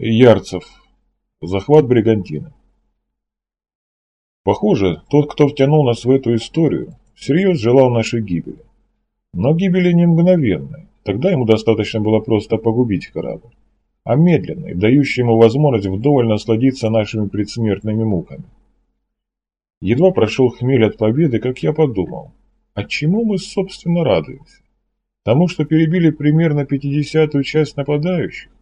Ярцев. Захват Бригантины. Похоже, тот, кто втянул нас в эту историю, всерьез желал нашей гибели. Но гибели не мгновенной, тогда ему достаточно было просто погубить корабль, а медленной, дающей ему возможность вдоволь насладиться нашими предсмертными муками. Едва прошел хмель от победы, как я подумал, а чему мы, собственно, радуемся? Тому, что перебили примерно пятидесятую часть нападающих?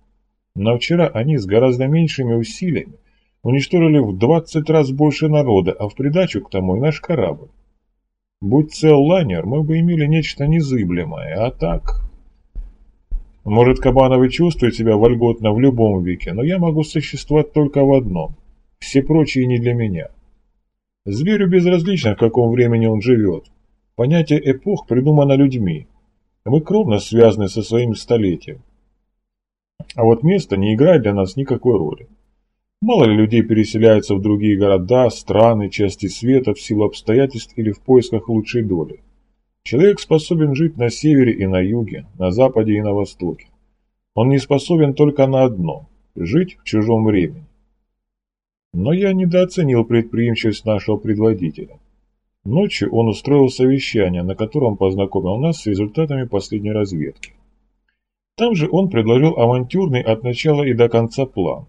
Но вчера они с гораздо меньшими усилиями уничтожили в 20 раз больше народа, а в придачу к тому и наш корабль. Будь цел лайнер, мы бы имели нечто незыблемое, а так... Может, Кабановы чувствуют себя вольготно в любом веке, но я могу существовать только в одном. Все прочие не для меня. Зверю безразлично, в каком времени он живет. Понятие эпох придумано людьми. Мы кровно связаны со своим столетием. А вот место не играет для нас никакой роли. Мало ли людей переселяются в другие города, страны, части света в силу обстоятельств или в поисках лучшей доли. Человек способен жить на севере и на юге, на западе и на востоке. Он не способен только на одно – жить в чужом времени. Но я недооценил предприимчивость нашего предводителя. Ночью он устроил совещание, на котором познакомил нас с результатами последней разведки. Там же он предложил авантюрный от начала и до конца план.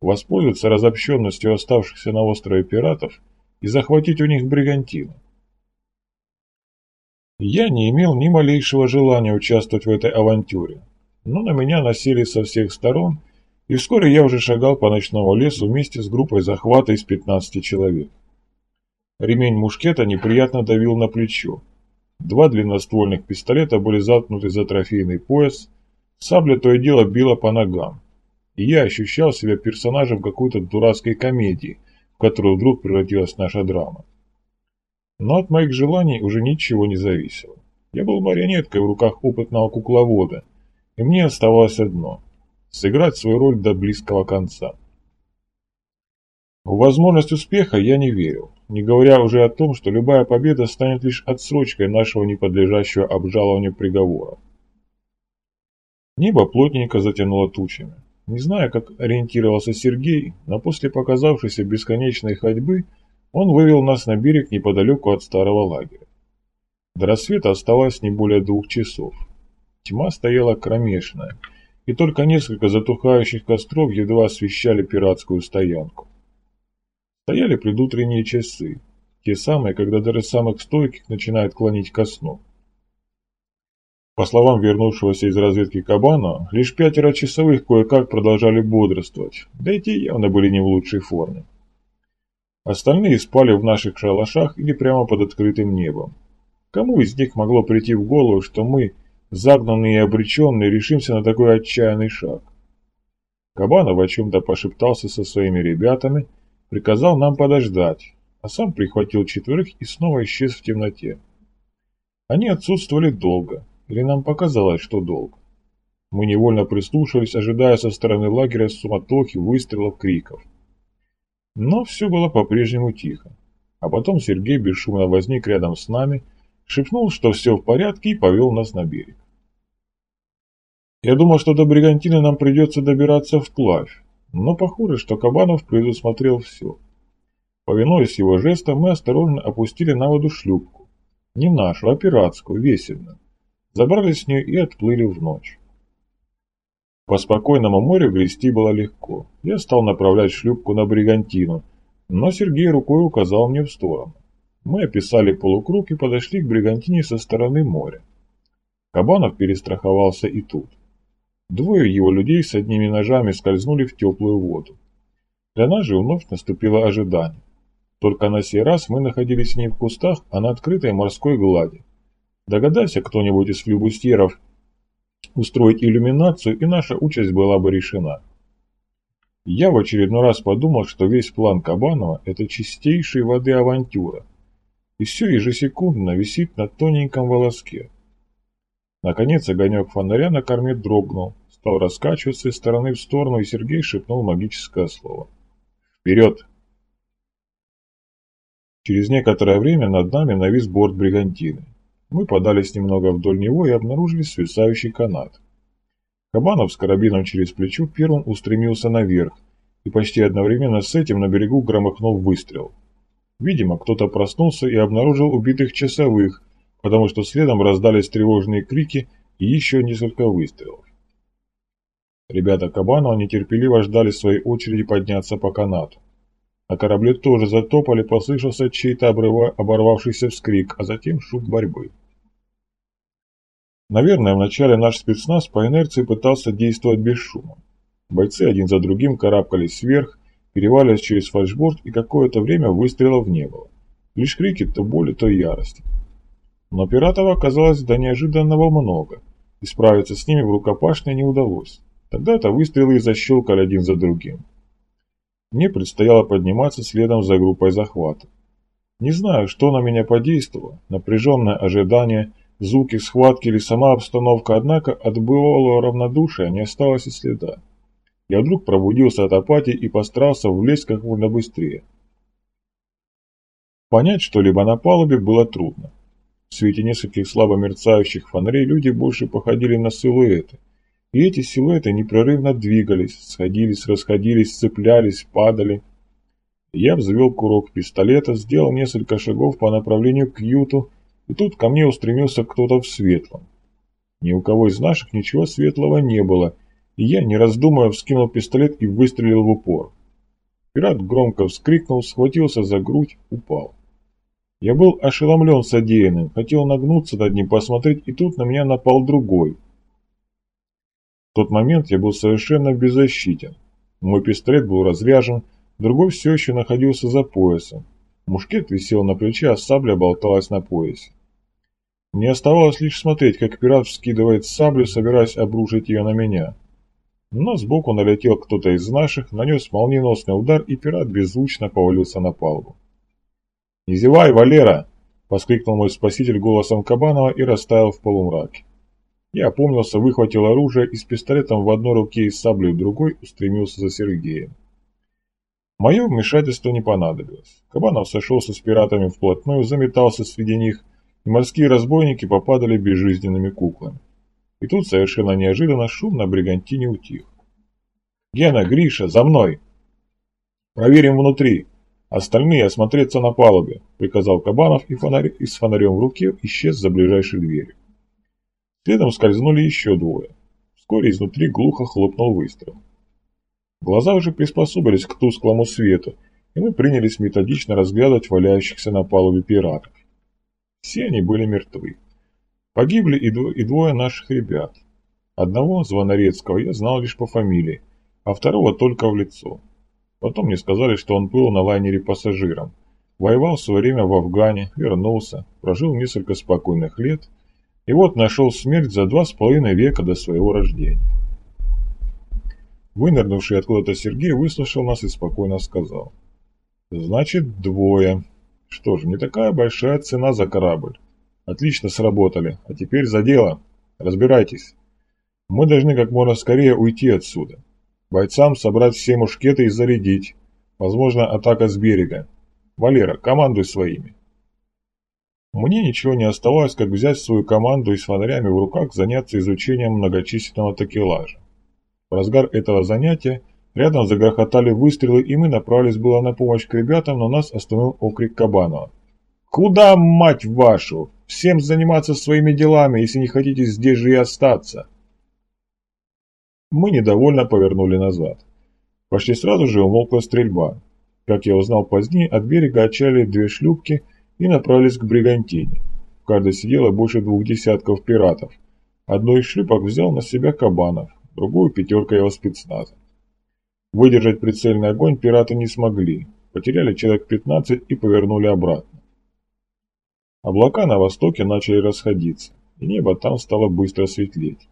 Воспользоваться разобщенностью оставшихся на острове пиратов и захватить у них бригантину. Я не имел ни малейшего желания участвовать в этой авантюре, но на меня насели со всех сторон, и вскоре я уже шагал по ночному лесу вместе с группой захвата из 15 человек. Ремень мушкета неприятно давил на плечо. Два длинноствольных пистолета были заткнуты за трофейный пояс, Сабля то и дело била по ногам, и я ощущал себя персонажем какой-то дурацкой комедии, в которую вдруг превратилась наша драма. Но от моих желаний уже ничего не зависело. Я был марионеткой в руках опытного кукловода, и мне оставалось одно – сыграть свою роль до близкого конца. В возможность успеха я не верил, не говоря уже о том, что любая победа станет лишь отсрочкой нашего неподлежащего обжалованию приговора. Небо плотненько затянуло тучами. Не знаю, как ориентировался Сергей, но после показавшейся бесконечной ходьбы он вывел нас на берег неподалеку от старого лагеря. До рассвета оставалось не более двух часов. Тьма стояла кромешная, и только несколько затухающих костров едва освещали пиратскую стоянку. Стояли предутренние часы, те самые, когда даже самых стойких начинают клонить ко сну. По словам вернувшегося из разведки Кабана, лишь пятеро часовых кое-как продолжали бодрствовать, да и те явно были не в лучшей форме. Остальные спали в наших шалашах или прямо под открытым небом. Кому из них могло прийти в голову, что мы, загнанные и обреченные, решимся на такой отчаянный шаг? Кабанов о чем-то пошептался со своими ребятами, приказал нам подождать, а сам прихватил четверых и снова исчез в темноте. Они отсутствовали долго, или нам показалось, что долго? Мы невольно прислушались, ожидая со стороны лагеря суматохи, выстрелов, криков. Но все было по-прежнему тихо. А потом Сергей бесшумно возник рядом с нами, шепнул, что все в порядке и повел нас на берег. Я думал, что до Бригантины нам придется добираться вплавь, но похоже, что Кабанов предусмотрел все. Повинуясь его жестам, мы осторожно опустили на воду шлюпку. Не нашу, а пиратскую, весельную забрались с нее и отплыли в ночь. По спокойному морю грести было легко. Я стал направлять шлюпку на Бригантину, но Сергей рукой указал мне в сторону. Мы описали полукруг и подошли к Бригантине со стороны моря. Кабанов перестраховался и тут. Двое его людей с одними ножами скользнули в теплую воду. Для нас же вновь наступило ожидание. Только на сей раз мы находились не в кустах, а на открытой морской глади. Догадайся кто-нибудь из флюбустьеров устроить иллюминацию, и наша участь была бы решена. Я в очередной раз подумал, что весь план Кабанова – это чистейшей воды авантюра, и все ежесекундно висит на тоненьком волоске. Наконец огонек фонаря на корме дрогнул, стал раскачиваться из стороны в сторону, и Сергей шепнул магическое слово. «Вперед!» Через некоторое время над нами навис борт бригантины. Мы подались немного вдоль него и обнаружили свисающий канат. Кабанов с карабином через плечо первым устремился наверх, и почти одновременно с этим на берегу громыхнул выстрел. Видимо, кто-то проснулся и обнаружил убитых часовых, потому что следом раздались тревожные крики и еще несколько выстрелов. Ребята Кабанова нетерпеливо ждали своей очереди подняться по канату. На корабле тоже затопали, послышался чей-то оборвавшийся вскрик, а затем шум борьбы. Наверное, вначале наш спецназ по инерции пытался действовать без шума. Бойцы один за другим карабкались вверх, переваливаясь через фальшборд, и какое-то время выстрелов не было. Лишь крики то боли, то ярости. Но пиратов оказалось до неожиданного много, и справиться с ними в рукопашной не удалось. Тогда-то выстрелы и защелкали один за другим. Мне предстояло подниматься следом за группой захвата. Не знаю, что на меня подействовало, напряженное ожидание, звуки схватки или сама обстановка, однако от былого равнодушия не осталось и следа. Я вдруг пробудился от апатии и постарался влезть как можно быстрее. Понять что-либо на палубе было трудно. В свете нескольких слабо мерцающих фонарей люди больше походили на силуэты. И эти силуэты непрерывно двигались, сходились, расходились, цеплялись, падали. Я взвел курок пистолета, сделал несколько шагов по направлению к юту, и тут ко мне устремился кто-то в светлом. Ни у кого из наших ничего светлого не было, и я, не раздумывая, вскинул пистолет и выстрелил в упор. Пират громко вскрикнул, схватился за грудь, упал. Я был ошеломлен содеянным, хотел нагнуться над ним, посмотреть, и тут на меня напал другой. В тот момент я был совершенно беззащитен. Мой пистолет был разряжен, другой все еще находился за поясом. Мушкет висел на плече, а сабля болталась на поясе. Мне оставалось лишь смотреть, как пират вскидывает саблю, собираясь обрушить ее на меня. Но сбоку налетел кто-то из наших, нанес молниеносный удар, и пират беззвучно повалился на палубу. «Не зевай, Валера!» – воскликнул мой спаситель голосом Кабанова и растаял в полумраке. Я опомнился, выхватил оружие и с пистолетом в одной руке и саблей в другой устремился за Сергеем. Мое вмешательство не понадобилось. Кабанов сошелся с пиратами вплотную, заметался среди них, и морские разбойники попадали безжизненными куклами. И тут совершенно неожиданно шум на бригантине утих. «Гена, Гриша, за мной!» «Проверим внутри!» Остальные осмотреться на палубе, приказал Кабанов и, фонарь, и с фонарем в руке исчез за ближайшей дверью. Следом скользнули еще двое. Вскоре изнутри глухо хлопнул выстрел. Глаза уже приспособились к тусклому свету, и мы принялись методично разглядывать валяющихся на палубе пиратов. Все они были мертвы. Погибли и, дво и двое наших ребят. Одного, Звонарецкого, я знал лишь по фамилии, а второго только в лицо. Потом мне сказали, что он был на лайнере пассажиром. Воевал в свое время в Афгане, вернулся, прожил несколько спокойных лет и вот нашел смерть за два с половиной века до своего рождения. Вынырнувший откуда-то Сергей выслушал нас и спокойно сказал. «Значит, двое. Что ж, не такая большая цена за корабль. Отлично сработали. А теперь за дело. Разбирайтесь. Мы должны как можно скорее уйти отсюда. Бойцам собрать все мушкеты и зарядить. Возможно, атака с берега. Валера, командуй своими. Мне ничего не оставалось, как взять свою команду и с фонарями в руках заняться изучением многочисленного такелажа. В разгар этого занятия рядом загрохотали выстрелы, и мы направились было на помощь к ребятам, но нас остановил окрик Кабанова. «Куда, мать вашу? Всем заниматься своими делами, если не хотите здесь же и остаться!» Мы недовольно повернули назад. Почти сразу же умолкла стрельба. Как я узнал позднее, от берега отчалили две шлюпки и направились к бригантине. В каждой сидело больше двух десятков пиратов. Одной из шлюпок взял на себя Кабанов, другую пятерка его спецназа. Выдержать прицельный огонь пираты не смогли, потеряли человек 15 и повернули обратно. Облака на востоке начали расходиться, и небо там стало быстро светлеть.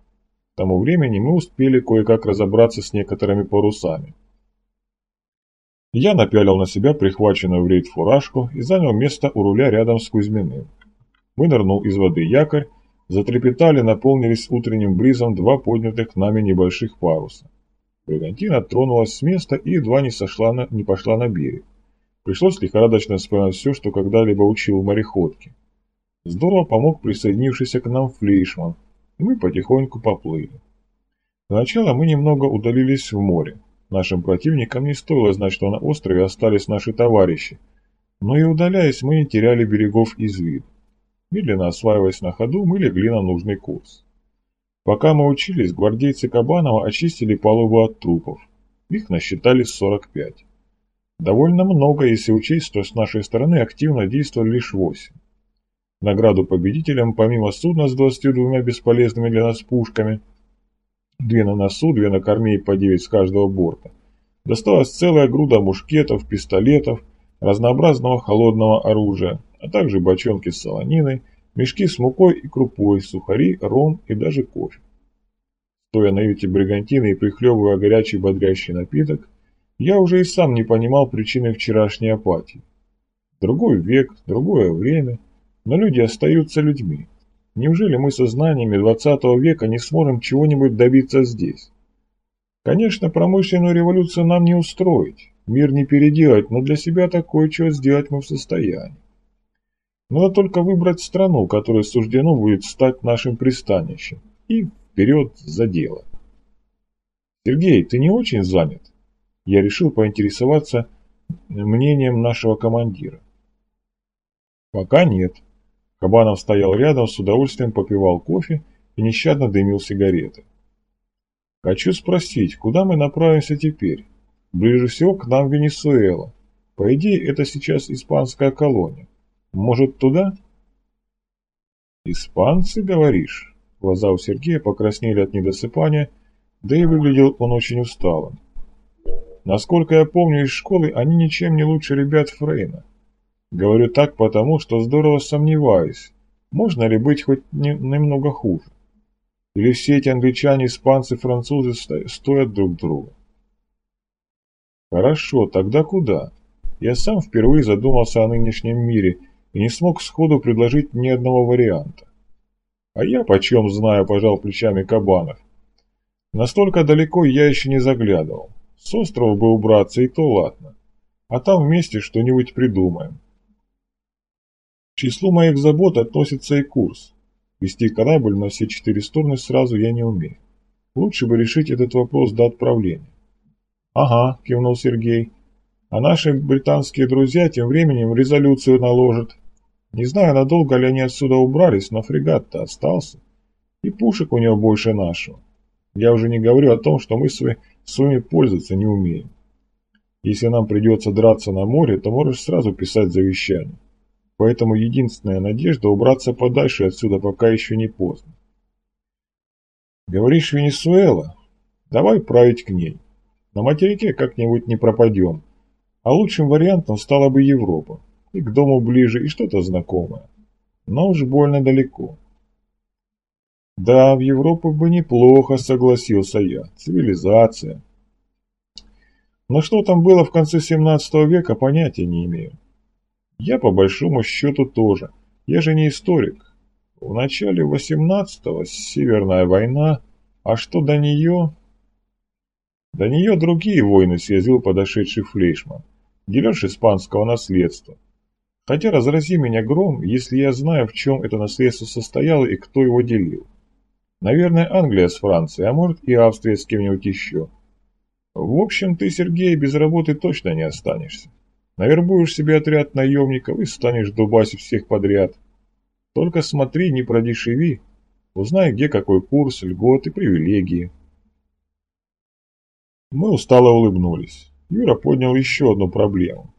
К тому времени мы успели кое-как разобраться с некоторыми парусами. Я напялил на себя прихваченную в рейд фуражку и занял место у руля рядом с Кузьминым. Вынырнул из воды якорь, затрепетали, наполнились утренним бризом два поднятых нами небольших паруса. Бригантина тронулась с места и едва не, сошла на, не пошла на берег. Пришлось лихорадочно вспоминать все, что когда-либо учил мореходке. Здорово помог присоединившийся к нам Флейшман, и мы потихоньку поплыли. Сначала мы немного удалились в море. Нашим противникам не стоило знать, что на острове остались наши товарищи. Но и удаляясь, мы не теряли берегов из виду. Медленно осваиваясь на ходу, мы легли на нужный курс. Пока мы учились, гвардейцы Кабанова очистили палубу от трупов. Их насчитали 45. Довольно много, если учесть, что с нашей стороны активно действовали лишь 8. Награду победителям, помимо судна с 22 бесполезными для нас пушками, две на носу, две на корме и по 9 с каждого борта, досталась целая груда мушкетов, пистолетов, разнообразного холодного оружия, а также бочонки с солониной, мешки с мукой и крупой, сухари, ром и даже кофе. Стоя на юте бригантины и прихлебывая горячий бодрящий напиток, я уже и сам не понимал причины вчерашней апатии. Другой век, другое время – но люди остаются людьми. Неужели мы со знаниями 20 века не сможем чего-нибудь добиться здесь? Конечно, промышленную революцию нам не устроить, мир не переделать, но для себя такое что сделать мы в состоянии. Надо только выбрать страну, которая суждено будет стать нашим пристанищем, и вперед за дело. Сергей, ты не очень занят? Я решил поинтересоваться мнением нашего командира. Пока нет. Кабанов стоял рядом, с удовольствием попивал кофе и нещадно дымил сигареты. «Хочу спросить, куда мы направимся теперь? Ближе всего к нам Венесуэла. По идее, это сейчас испанская колония. Может, туда?» «Испанцы, говоришь?» Глаза у Сергея покраснели от недосыпания, да и выглядел он очень усталым. Насколько я помню из школы, они ничем не лучше ребят Фрейна. Говорю так потому, что здорово сомневаюсь, можно ли быть хоть не, немного хуже. Или все эти англичане, испанцы, французы стоят друг друга. Хорошо, тогда куда? Я сам впервые задумался о нынешнем мире и не смог сходу предложить ни одного варианта. А я почем знаю, пожал плечами Кабанов. Настолько далеко я еще не заглядывал. С острова бы убраться, и то ладно. А там вместе что-нибудь придумаем числу моих забот относится и курс. Вести корабль на все четыре стороны сразу я не умею. Лучше бы решить этот вопрос до отправления. «Ага», – кивнул Сергей. «А наши британские друзья тем временем резолюцию наложат. Не знаю, надолго ли они отсюда убрались, но фрегат-то остался. И пушек у него больше нашего. Я уже не говорю о том, что мы свои, своими пользоваться не умеем. Если нам придется драться на море, то можешь сразу писать завещание. Поэтому единственная надежда убраться подальше отсюда, пока еще не поздно. Говоришь, Венесуэла? Давай править к ней. На материке как-нибудь не пропадем. А лучшим вариантом стала бы Европа. И к дому ближе, и что-то знакомое. Но уж больно далеко. Да, в Европу бы неплохо, согласился я. Цивилизация. Но что там было в конце 17 века, понятия не имею. Я по большому счету тоже. Я же не историк. В начале 18-го Северная война, а что до нее? До нее другие войны съездил подошедший Флейшман, дележ испанского наследства. Хотя разрази меня гром, если я знаю, в чем это наследство состояло и кто его делил. Наверное, Англия с Францией, а может и Австрия с кем-нибудь еще. В общем, ты, Сергей, без работы точно не останешься. Навербуешь себе отряд наемников и станешь дубасить всех подряд. Только смотри, не продешеви. Узнай, где какой курс, льготы, привилегии. Мы устало улыбнулись. Юра поднял еще одну проблему.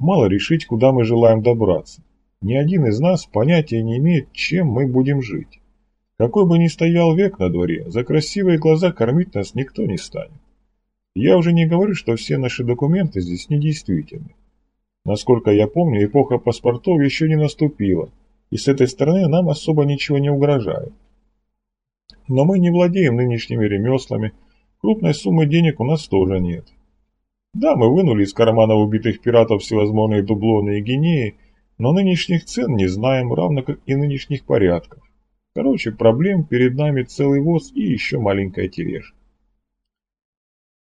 Мало решить, куда мы желаем добраться. Ни один из нас понятия не имеет, чем мы будем жить. Какой бы ни стоял век на дворе, за красивые глаза кормить нас никто не станет. Я уже не говорю, что все наши документы здесь недействительны. Насколько я помню, эпоха паспортов еще не наступила, и с этой стороны нам особо ничего не угрожает. Но мы не владеем нынешними ремеслами, крупной суммы денег у нас тоже нет. Да, мы вынули из кармана убитых пиратов всевозможные дублоны и гинеи, но нынешних цен не знаем, равно как и нынешних порядков. Короче, проблем перед нами целый воз и еще маленькая тележка.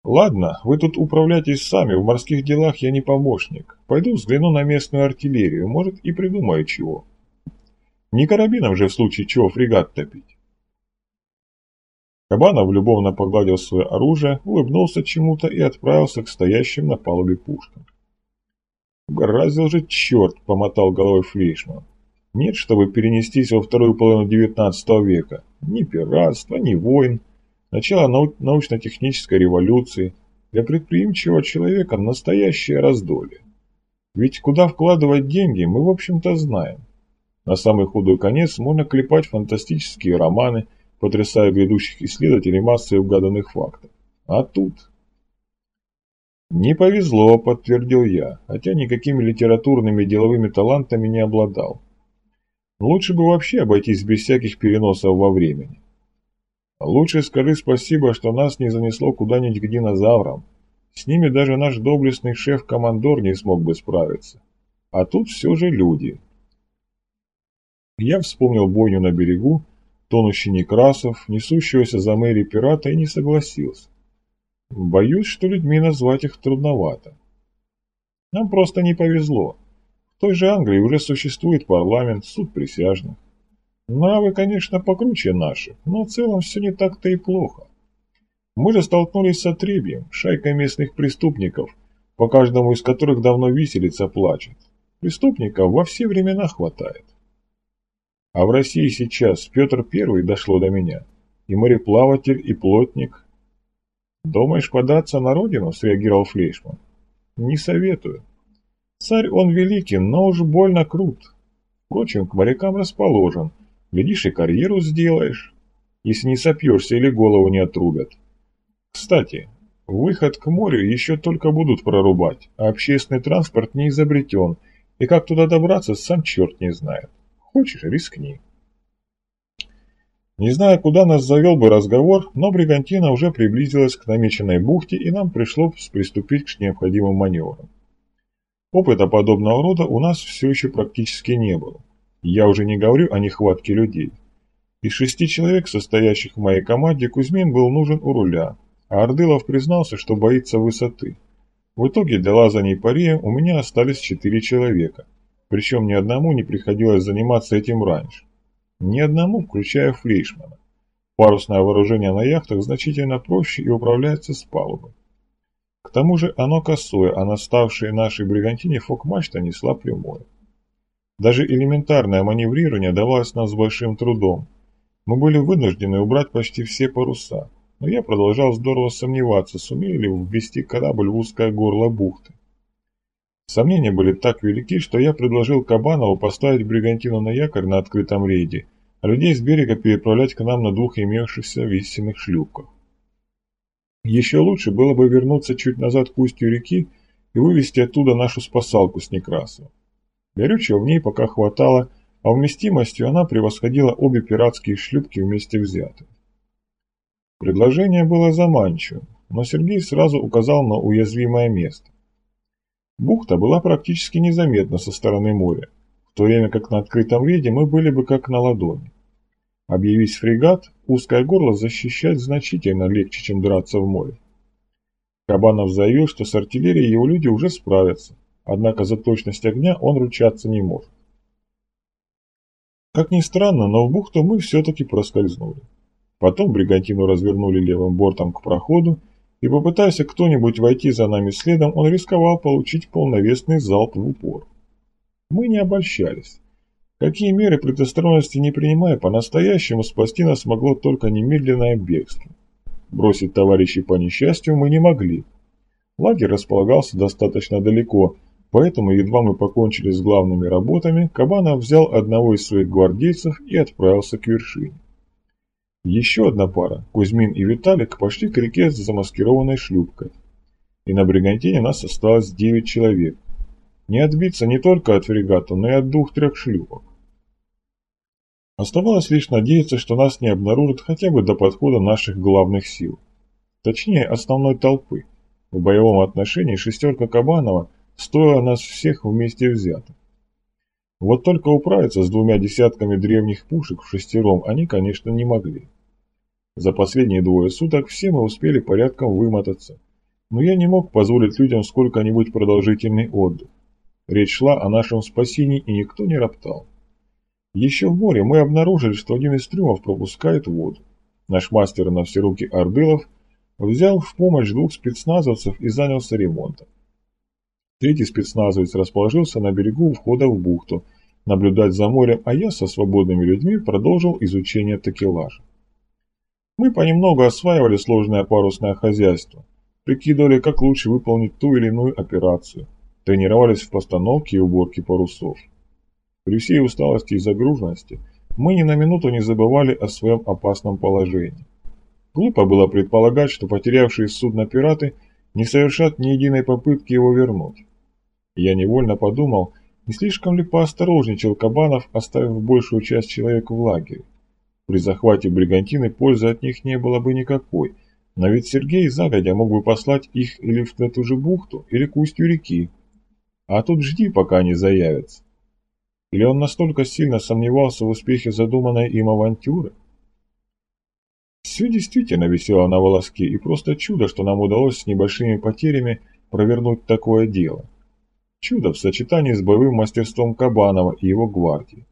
«Ладно, вы тут управляйтесь сами, в морских делах я не помощник. Пойду взгляну на местную артиллерию, может и придумаю чего. Не карабином же в случае чего фрегат топить». Кабанов любовно погладил свое оружие, улыбнулся чему-то и отправился к стоящим на палубе пушкам. «Угораздил же черт!» — помотал головой Флейшман. «Нет, чтобы перенестись во вторую половину XIX века. Ни пиратства, ни войн. Начало нау научно-технической революции. Для предприимчивого человека настоящее раздолье. Ведь куда вкладывать деньги, мы в общем-то знаем. На самый худой конец можно клепать фантастические романы, потрясая грядущих исследователей массой угаданных фактов. А тут... «Не повезло», — подтвердил я, хотя никакими литературными и деловыми талантами не обладал. Лучше бы вообще обойтись без всяких переносов во времени. Лучше скажи спасибо, что нас не занесло куда-нибудь к динозаврам. С ними даже наш доблестный шеф-командор не смог бы справиться. А тут все же люди. Я вспомнил бойню на берегу, тонущий Некрасов, несущегося за мэри пирата и не согласился. Боюсь, что людьми назвать их трудновато. Нам просто не повезло. В той же Англии уже существует парламент, суд присяжных. Нравы, конечно, покруче наших, но в целом все не так-то и плохо. Мы же столкнулись с отребьем, шайкой местных преступников, по каждому из которых давно виселица плачет. Преступников во все времена хватает. А в России сейчас Петр Первый дошло до меня. И мореплаватель, и плотник. «Думаешь податься на родину?» – среагировал Флейшман. «Не советую. Царь он великий, но уж больно крут. Впрочем, к морякам расположен. Глядишь, и карьеру сделаешь, если не сопьешься или голову не отрубят. Кстати, выход к морю еще только будут прорубать, а общественный транспорт не изобретен, и как туда добраться, сам черт не знает. Хочешь, рискни. Не знаю, куда нас завел бы разговор, но Бригантина уже приблизилась к намеченной бухте, и нам пришлось приступить к необходимым маневрам. Опыта подобного рода у нас все еще практически не было. Я уже не говорю о нехватке людей. Из шести человек, состоящих в моей команде, Кузьмин был нужен у руля, а Ордылов признался, что боится высоты. В итоге для лазаний по реям у меня остались четыре человека – причем ни одному не приходилось заниматься этим раньше. Ни одному, включая Флейшмана. Парусное вооружение на яхтах значительно проще и управляется с палубы. К тому же оно косое, а наставшей нашей бригантине фок-мачта несла прямое. Даже элементарное маневрирование давалось нам с большим трудом. Мы были вынуждены убрать почти все паруса, но я продолжал здорово сомневаться, сумели ли ввести корабль в узкое горло бухты. Сомнения были так велики, что я предложил Кабанову поставить бригантину на якорь на открытом рейде, а людей с берега переправлять к нам на двух имевшихся висельных шлюпках. Еще лучше было бы вернуться чуть назад к устью реки и вывести оттуда нашу спасалку с Некрасова. Горючего в ней пока хватало, а вместимостью она превосходила обе пиратские шлюпки вместе взятые. Предложение было заманчивым, но Сергей сразу указал на уязвимое место. Бухта была практически незаметна со стороны моря, в то время как на открытом рейде мы были бы как на ладони. Объявись фрегат, узкое горло защищать значительно легче, чем драться в море. Кабанов заявил, что с артиллерией его люди уже справятся, однако за точность огня он ручаться не может. Как ни странно, но в бухту мы все-таки проскользнули. Потом бригантину развернули левым бортом к проходу и попытайся кто-нибудь войти за нами следом, он рисковал получить полновесный залп в упор. Мы не обольщались. Какие меры предосторожности не принимая, по-настоящему спасти нас могло только немедленное бегство. Бросить товарищей по несчастью мы не могли. Лагерь располагался достаточно далеко, поэтому едва мы покончили с главными работами, Кабанов взял одного из своих гвардейцев и отправился к вершине. Еще одна пара, Кузьмин и Виталик, пошли к реке с замаскированной шлюпкой. И на бригантине нас осталось девять человек. Не отбиться не только от фрегата, но и от двух-трех шлюпок. Оставалось лишь надеяться, что нас не обнаружат хотя бы до подхода наших главных сил. Точнее, основной толпы. В боевом отношении шестерка Кабанова стоила нас всех вместе взятых. Вот только управиться с двумя десятками древних пушек в шестером они, конечно, не могли. За последние двое суток все мы успели порядком вымотаться, но я не мог позволить людям сколько-нибудь продолжительный отдых. Речь шла о нашем спасении, и никто не роптал. Еще в море мы обнаружили, что один из трюмов пропускает воду. Наш мастер на все руки Ордылов взял в помощь двух спецназовцев и занялся ремонтом. Третий спецназовец расположился на берегу входа в бухту, наблюдать за морем, а я со свободными людьми продолжил изучение такелажа. Мы понемногу осваивали сложное парусное хозяйство, прикидывали, как лучше выполнить ту или иную операцию, тренировались в постановке и уборке парусов. При всей усталости и загруженности мы ни на минуту не забывали о своем опасном положении. Глупо было предполагать, что потерявшие судно пираты не совершат ни единой попытки его вернуть. Я невольно подумал, не слишком ли поосторожничал Кабанов, оставив большую часть человек в лагере. При захвате бригантины пользы от них не было бы никакой, но ведь Сергей загодя мог бы послать их или в эту же бухту, или к устью реки. А тут жди, пока они заявятся. Или он настолько сильно сомневался в успехе задуманной им авантюры? Все действительно висело на волоске, и просто чудо, что нам удалось с небольшими потерями провернуть такое дело. Чудо в сочетании с боевым мастерством Кабанова и его гвардии.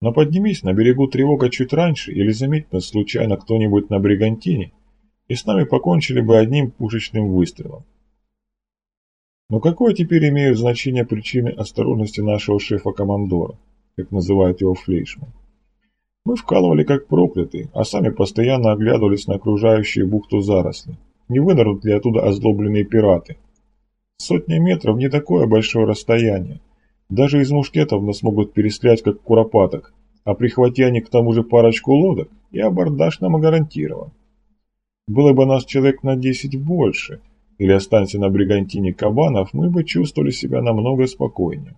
Но поднимись на берегу тревога чуть раньше или заметь нас случайно кто-нибудь на бригантине, и с нами покончили бы одним пушечным выстрелом. Но какое теперь имеют значение причины осторожности нашего шефа-командора, как называют его Флейшман? Мы вкалывали как проклятые, а сами постоянно оглядывались на окружающие бухту заросли. Не вынырнут ли оттуда озлобленные пираты? Сотня метров не такое большое расстояние. Даже из мушкетов нас могут перестрелять, как куропаток, а прихвати они к тому же парочку лодок, и абордаж нам гарантирован. Было бы нас человек на десять больше, или останься на бригантине кабанов, мы бы чувствовали себя намного спокойнее.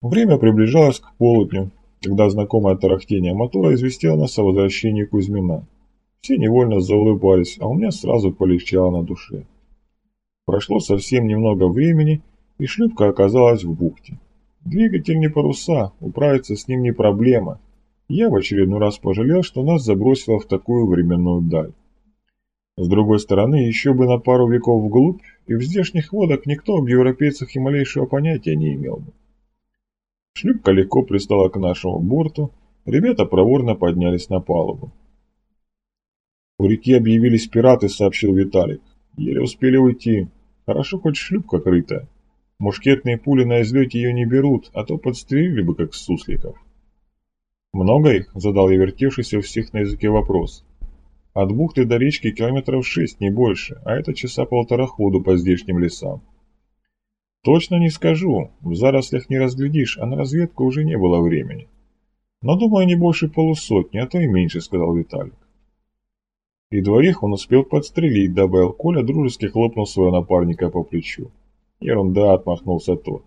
Время приближалось к полудню, когда знакомое тарахтение мотора известило нас о возвращении Кузьмина. Все невольно заулыбались, а у меня сразу полегчало на душе. Прошло совсем немного времени, и шлюпка оказалась в бухте. Двигатель не паруса, управиться с ним не проблема. Я в очередной раз пожалел, что нас забросило в такую временную даль. С другой стороны, еще бы на пару веков вглубь, и в здешних водах никто об европейцах и малейшего понятия не имел бы. Шлюпка легко пристала к нашему борту, ребята проворно поднялись на палубу. «У реки объявились пираты», — сообщил Виталик. «Еле успели уйти. Хорошо, хоть шлюпка крытая». Мушкетные пули на излете ее не берут, а то подстрелили бы, как сусликов. «Много их?» – задал я вертевшийся у всех на языке вопрос. «От бухты до речки километров шесть, не больше, а это часа полтора ходу по здешним лесам». «Точно не скажу, в зарослях не разглядишь, а на разведку уже не было времени. Но, думаю, не больше полусотни, а то и меньше», – сказал Виталик. И двоих он успел подстрелить, добавил Коля, дружески хлопнул своего напарника по плечу. Ерунда, отмахнулся тот.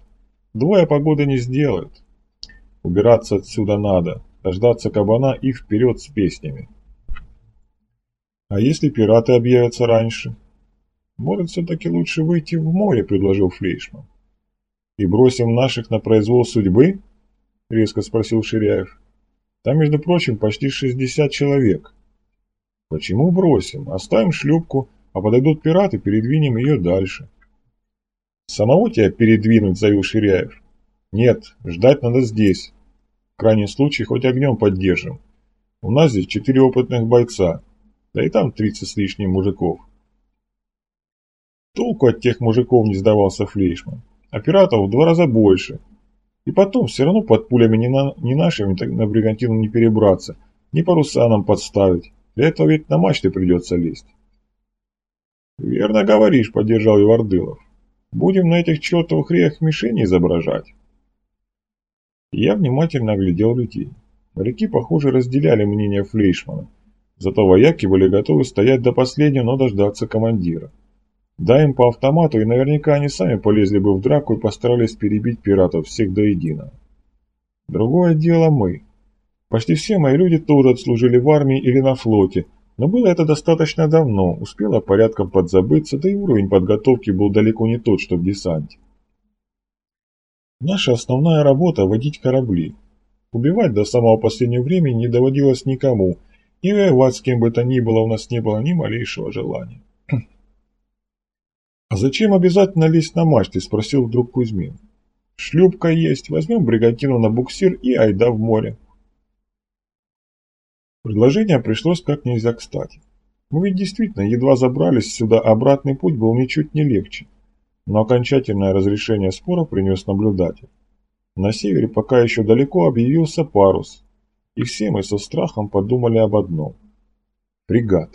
Двое погоды не сделают. Убираться отсюда надо, дождаться кабана и вперед с песнями. А если пираты объявятся раньше? Может, все-таки лучше выйти в море, предложил Флейшман. И бросим наших на произвол судьбы? Резко спросил Ширяев. Там, между прочим, почти 60 человек. Почему бросим? Оставим шлюпку, а подойдут пираты, передвинем ее дальше. «Самого тебя передвинуть?» – заявил Ширяев. «Нет, ждать надо здесь. В крайнем случае хоть огнем поддержим. У нас здесь четыре опытных бойца, да и там тридцать с лишним мужиков». Толку от тех мужиков не сдавался Флейшман. Операторов в два раза больше. И потом, все равно под пулями не, на, не нашими на бригантину не перебраться, ни паруса нам подставить. Для этого ведь на мачты придется лезть. «Верно говоришь», — поддержал его Ордылов. Будем на этих чертовых реях мишени изображать. Я внимательно оглядел людей. Моряки, похоже, разделяли мнение Флейшмана. Зато вояки были готовы стоять до последнего, но дождаться командира. Дай им по автомату, и наверняка они сами полезли бы в драку и постарались перебить пиратов всех до единого. Другое дело мы. Почти все мои люди тоже отслужили в армии или на флоте, но было это достаточно давно, успело порядком подзабыться, да и уровень подготовки был далеко не тот, что в десанте. Наша основная работа – водить корабли. Убивать до самого последнего времени не доводилось никому, и воевать с кем бы то ни было у нас не было ни малейшего желания. «А зачем обязательно лезть на мачты?» – спросил вдруг Кузьмин. «Шлюпка есть, возьмем бригантину на буксир и айда в море». Предложение пришлось как нельзя кстати. Мы ведь действительно едва забрались сюда, обратный путь был ничуть не легче. Но окончательное разрешение спора принес наблюдатель. На севере пока еще далеко объявился парус, и все мы со страхом подумали об одном. Фрегат.